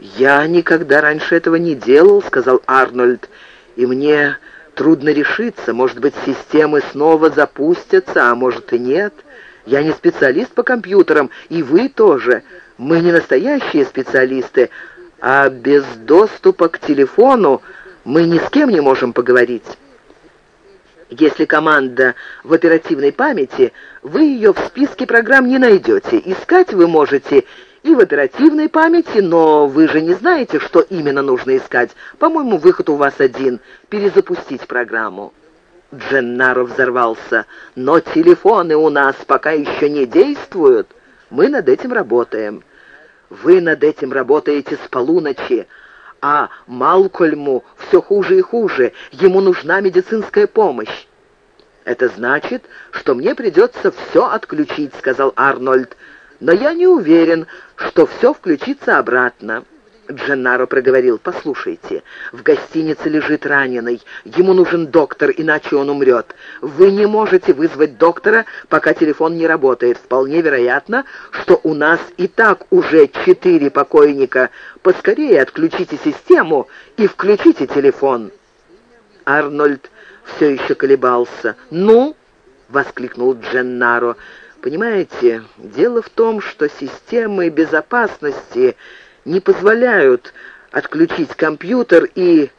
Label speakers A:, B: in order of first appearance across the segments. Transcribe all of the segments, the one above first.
A: «Я никогда раньше этого не делал», — сказал Арнольд, — «и мне трудно решиться. Может быть, системы снова запустятся, а может и нет. Я не специалист по компьютерам, и вы тоже. Мы не настоящие специалисты, а без доступа к телефону мы ни с кем не можем поговорить». Если команда в оперативной памяти, вы ее в списке программ не найдете. Искать вы можете и в оперативной памяти, но вы же не знаете, что именно нужно искать. По-моему, выход у вас один — перезапустить программу». Дженнаро взорвался. «Но телефоны у нас пока еще не действуют. Мы над этим работаем». «Вы над этим работаете с полуночи, а Малкольму все хуже и хуже. Ему нужна медицинская помощь». «Это значит, что мне придется все отключить», — сказал Арнольд но я не уверен, что все включится обратно». Дженнаро проговорил, «Послушайте, в гостинице лежит раненый. Ему нужен доктор, иначе он умрет. Вы не можете вызвать доктора, пока телефон не работает. Вполне вероятно, что у нас и так уже четыре покойника. Поскорее отключите систему и включите телефон». Арнольд все еще колебался. «Ну?» — воскликнул Дженнаро. Понимаете, дело в том, что системы безопасности не позволяют отключить компьютер и...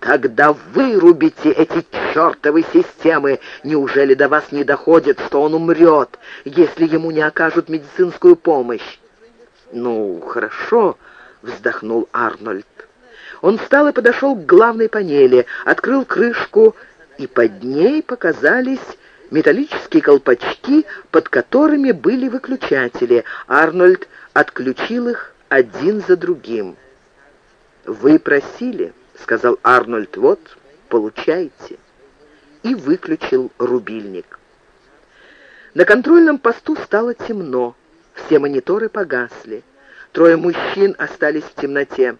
A: Тогда вырубите эти чертовы системы. Неужели до вас не доходит, что он умрет, если ему не окажут медицинскую помощь? Ну, хорошо, вздохнул Арнольд. Он встал и подошел к главной панели, открыл крышку, и под ней показались металлические колпачки, под которыми были выключатели. Арнольд отключил их один за другим. «Вы просили», — сказал Арнольд, — «вот, получайте». И выключил рубильник. На контрольном посту стало темно. Все мониторы погасли. Трое мужчин остались в темноте.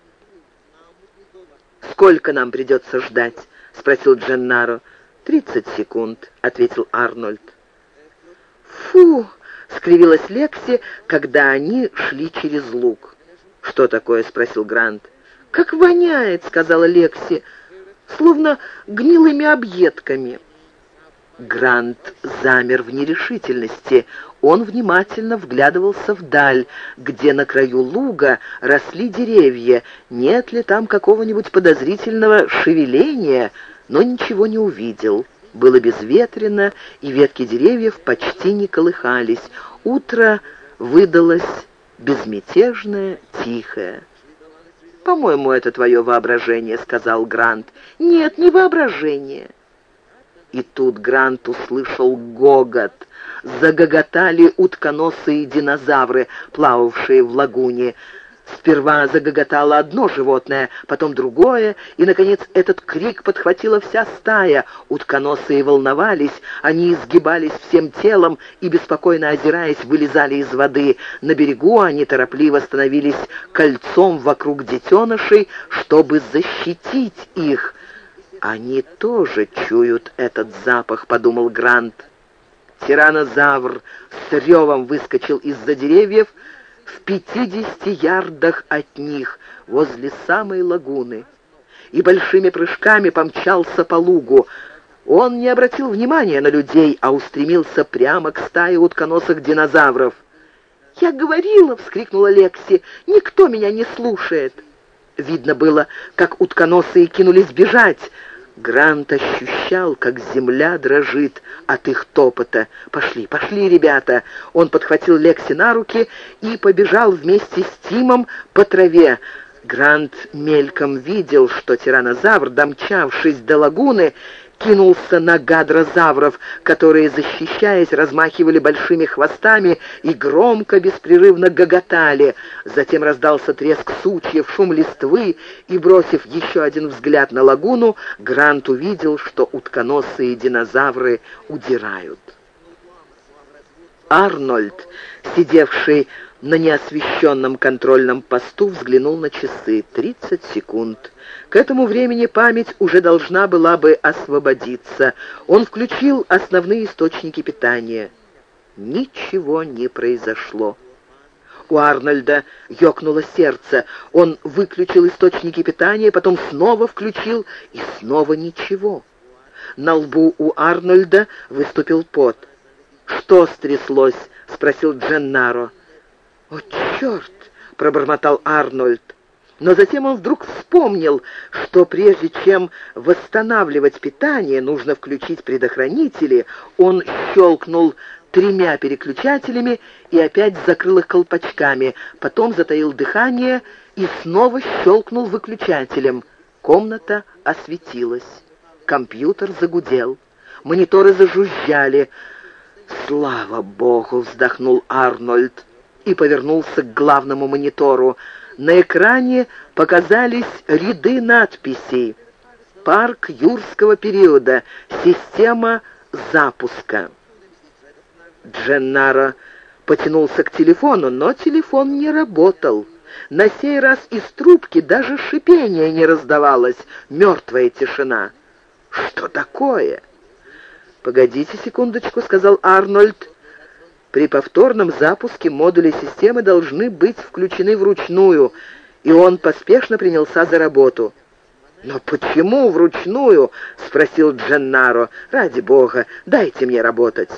A: «Сколько нам придется ждать?» — спросил Дженнаро. «Тридцать секунд», — ответил Арнольд. «Фу!» — скривилась Лекси, когда они шли через луг. «Что такое?» — спросил Грант. «Как воняет!» — сказала Лекси, словно гнилыми объедками. Грант замер в нерешительности. Он внимательно вглядывался вдаль, где на краю луга росли деревья. Нет ли там какого-нибудь подозрительного шевеления — но ничего не увидел. Было безветренно, и ветки деревьев почти не колыхались. Утро выдалось безмятежное, тихое. «По-моему, это твое воображение», — сказал Грант. «Нет, не воображение». И тут Грант услышал гогот. Загоготали утконосые динозавры, плававшие в лагуне. Сперва загоготало одно животное, потом другое, и, наконец, этот крик подхватила вся стая. Утконосые волновались, они изгибались всем телом и, беспокойно озираясь, вылезали из воды. На берегу они торопливо становились кольцом вокруг детенышей, чтобы защитить их. «Они тоже чуют этот запах», — подумал Грант. Тиранозавр с ревом выскочил из-за деревьев, — в пятидесяти ярдах от них, возле самой лагуны, и большими прыжками помчался по лугу. Он не обратил внимания на людей, а устремился прямо к стае утконосых динозавров. «Я говорила!» — вскрикнула Лекси. «Никто меня не слушает!» Видно было, как утконосые кинулись бежать, Грант ощущал, как земля дрожит от их топота. «Пошли, пошли, ребята!» Он подхватил Лекси на руки и побежал вместе с Тимом по траве. Грант мельком видел, что тиранозавр, домчавшись до лагуны, кинулся на гадрозавров, которые, защищаясь, размахивали большими хвостами и громко, беспрерывно гоготали. Затем раздался треск сучьев, шум листвы, и, бросив еще один взгляд на лагуну, Грант увидел, что утконосые динозавры удирают. Арнольд, сидевший на неосвещенном контрольном посту, взглянул на часы. Тридцать секунд. К этому времени память уже должна была бы освободиться. Он включил основные источники питания. Ничего не произошло. У Арнольда ёкнуло сердце. Он выключил источники питания, потом снова включил, и снова ничего. На лбу у Арнольда выступил пот. «Что стряслось?» — спросил Дженнаро. «О, черт!» — пробормотал Арнольд. Но затем он вдруг вспомнил, что прежде чем восстанавливать питание, нужно включить предохранители. Он щелкнул тремя переключателями и опять закрыл их колпачками, потом затаил дыхание и снова щелкнул выключателем. Комната осветилась. Компьютер загудел. Мониторы зажужжали. «Слава богу!» — вздохнул Арнольд и повернулся к главному монитору. На экране показались ряды надписей. «Парк юрского периода. Система запуска». Дженнаро потянулся к телефону, но телефон не работал. На сей раз из трубки даже шипение не раздавалось, мертвая тишина. «Что такое?» «Погодите секундочку», — сказал Арнольд. «При повторном запуске модули системы должны быть включены вручную», и он поспешно принялся за работу. «Но почему вручную?» — спросил Дженнаро. «Ради бога, дайте мне работать».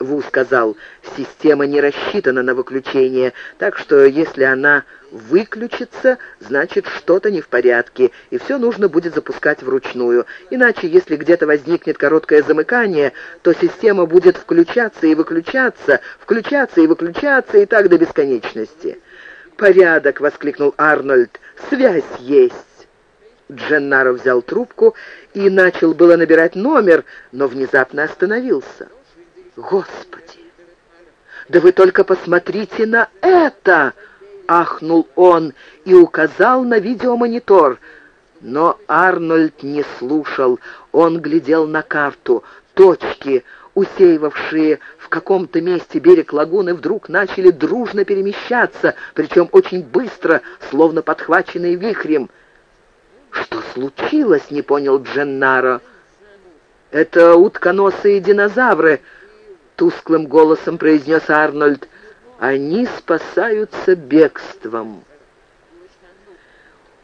A: Ву сказал, система не рассчитана на выключение, так что если она выключится, значит что-то не в порядке, и все нужно будет запускать вручную. Иначе, если где-то возникнет короткое замыкание, то система будет включаться и выключаться, включаться и выключаться, и так до бесконечности. «Порядок!» — воскликнул Арнольд. «Связь есть!» Дженнаро взял трубку и начал было набирать номер, но внезапно остановился. «Господи! Да вы только посмотрите на это!» — ахнул он и указал на видеомонитор. Но Арнольд не слушал. Он глядел на карту. Точки, усеивавшие в каком-то месте берег лагуны, вдруг начали дружно перемещаться, причем очень быстро, словно подхваченные вихрем. «Что случилось?» — не понял Дженнаро. «Это утконосые динозавры», тусклым голосом произнес Арнольд. «Они спасаются бегством».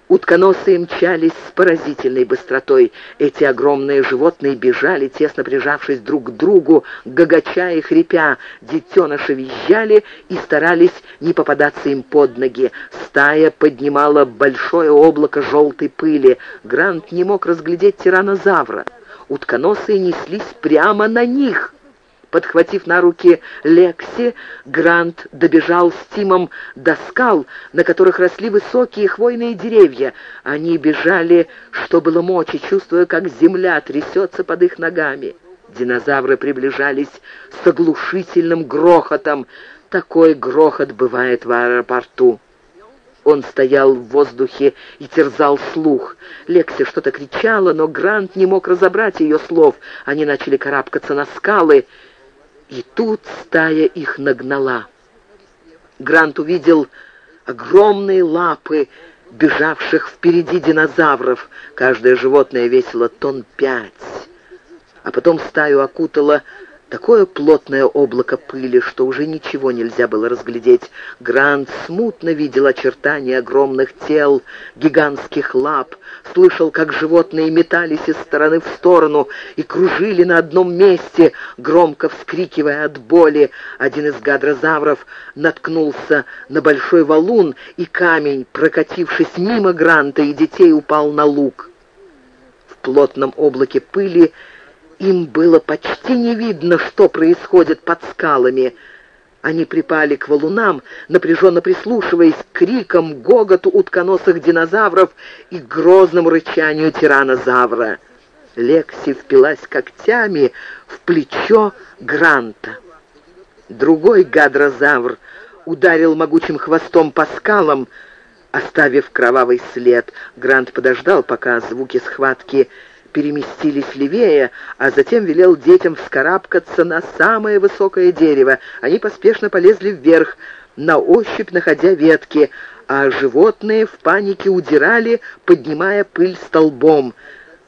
A: Утконосы мчались с поразительной быстротой. Эти огромные животные бежали, тесно прижавшись друг к другу, гагача и хрипя. Детеныши визжали и старались не попадаться им под ноги. Стая поднимала большое облако желтой пыли. Грант не мог разглядеть тиранозавра. Утконосы неслись прямо на них. Подхватив на руки Лекси, Грант добежал с Тимом до скал, на которых росли высокие хвойные деревья. Они бежали, что было мочи, чувствуя, как земля трясется под их ногами. Динозавры приближались с оглушительным грохотом. Такой грохот бывает в аэропорту. Он стоял в воздухе и терзал слух. Лекси что-то кричала, но Грант не мог разобрать ее слов. Они начали карабкаться на скалы, и тут стая их нагнала. Грант увидел огромные лапы, бежавших впереди динозавров. Каждое животное весило тонн пять. А потом стаю окутала Такое плотное облако пыли, что уже ничего нельзя было разглядеть. Грант смутно видел очертания огромных тел, гигантских лап, слышал, как животные метались из стороны в сторону и кружили на одном месте, громко вскрикивая от боли. Один из гадрозавров наткнулся на большой валун, и камень, прокатившись мимо Гранта и детей, упал на луг. В плотном облаке пыли им было почти не видно, что происходит под скалами. Они припали к валунам, напряженно прислушиваясь к крикам, гоготу утконосых динозавров и грозному рычанию тиранозавра. Лекси впилась когтями в плечо Гранта. Другой гадрозавр ударил могучим хвостом по скалам, оставив кровавый след. Грант подождал, пока звуки схватки переместились левее, а затем велел детям вскарабкаться на самое высокое дерево. Они поспешно полезли вверх, на ощупь находя ветки, а животные в панике удирали, поднимая пыль столбом.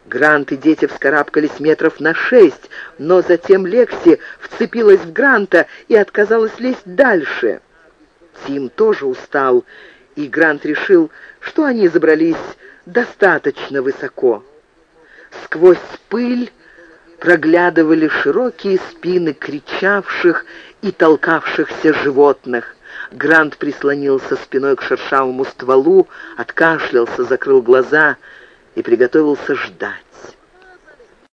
A: Грант и дети вскарабкались метров на шесть, но затем Лекси вцепилась в Гранта и отказалась лезть дальше. Тим тоже устал, и Грант решил, что они забрались достаточно высоко. Сквозь пыль проглядывали широкие спины кричавших и толкавшихся животных. Грант прислонился спиной к шершавому стволу, откашлялся, закрыл глаза и приготовился ждать.